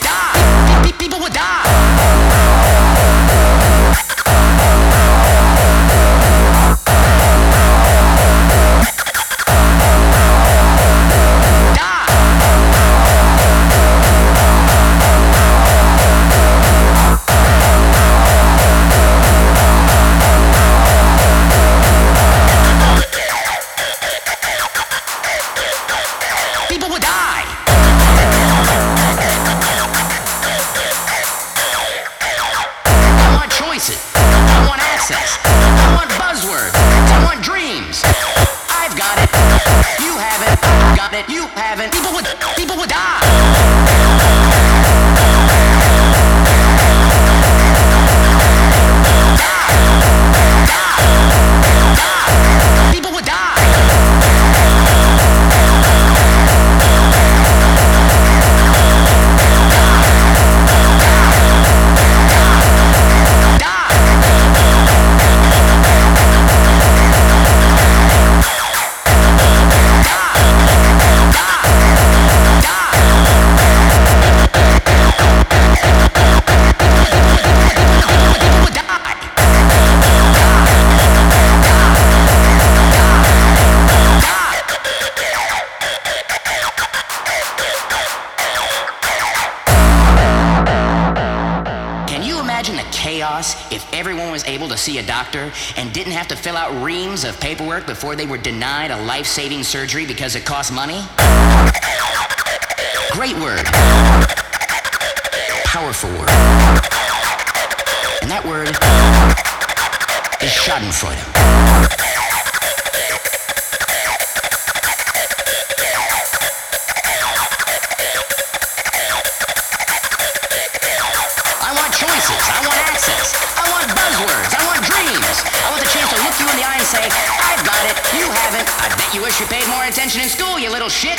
die. People will die. Access. I want buzzwords. I want dreams. I've got it. You haven't. Got it. You haven't. People would. People would die. Chaos if everyone was able to see a doctor and didn't have to fill out reams of paperwork before they were denied a life saving surgery because it cost money? Great word. Powerful word. And that word is Schadenfreude. Say, I've got it. You haven't. I bet you wish you paid more attention in school, you little shit.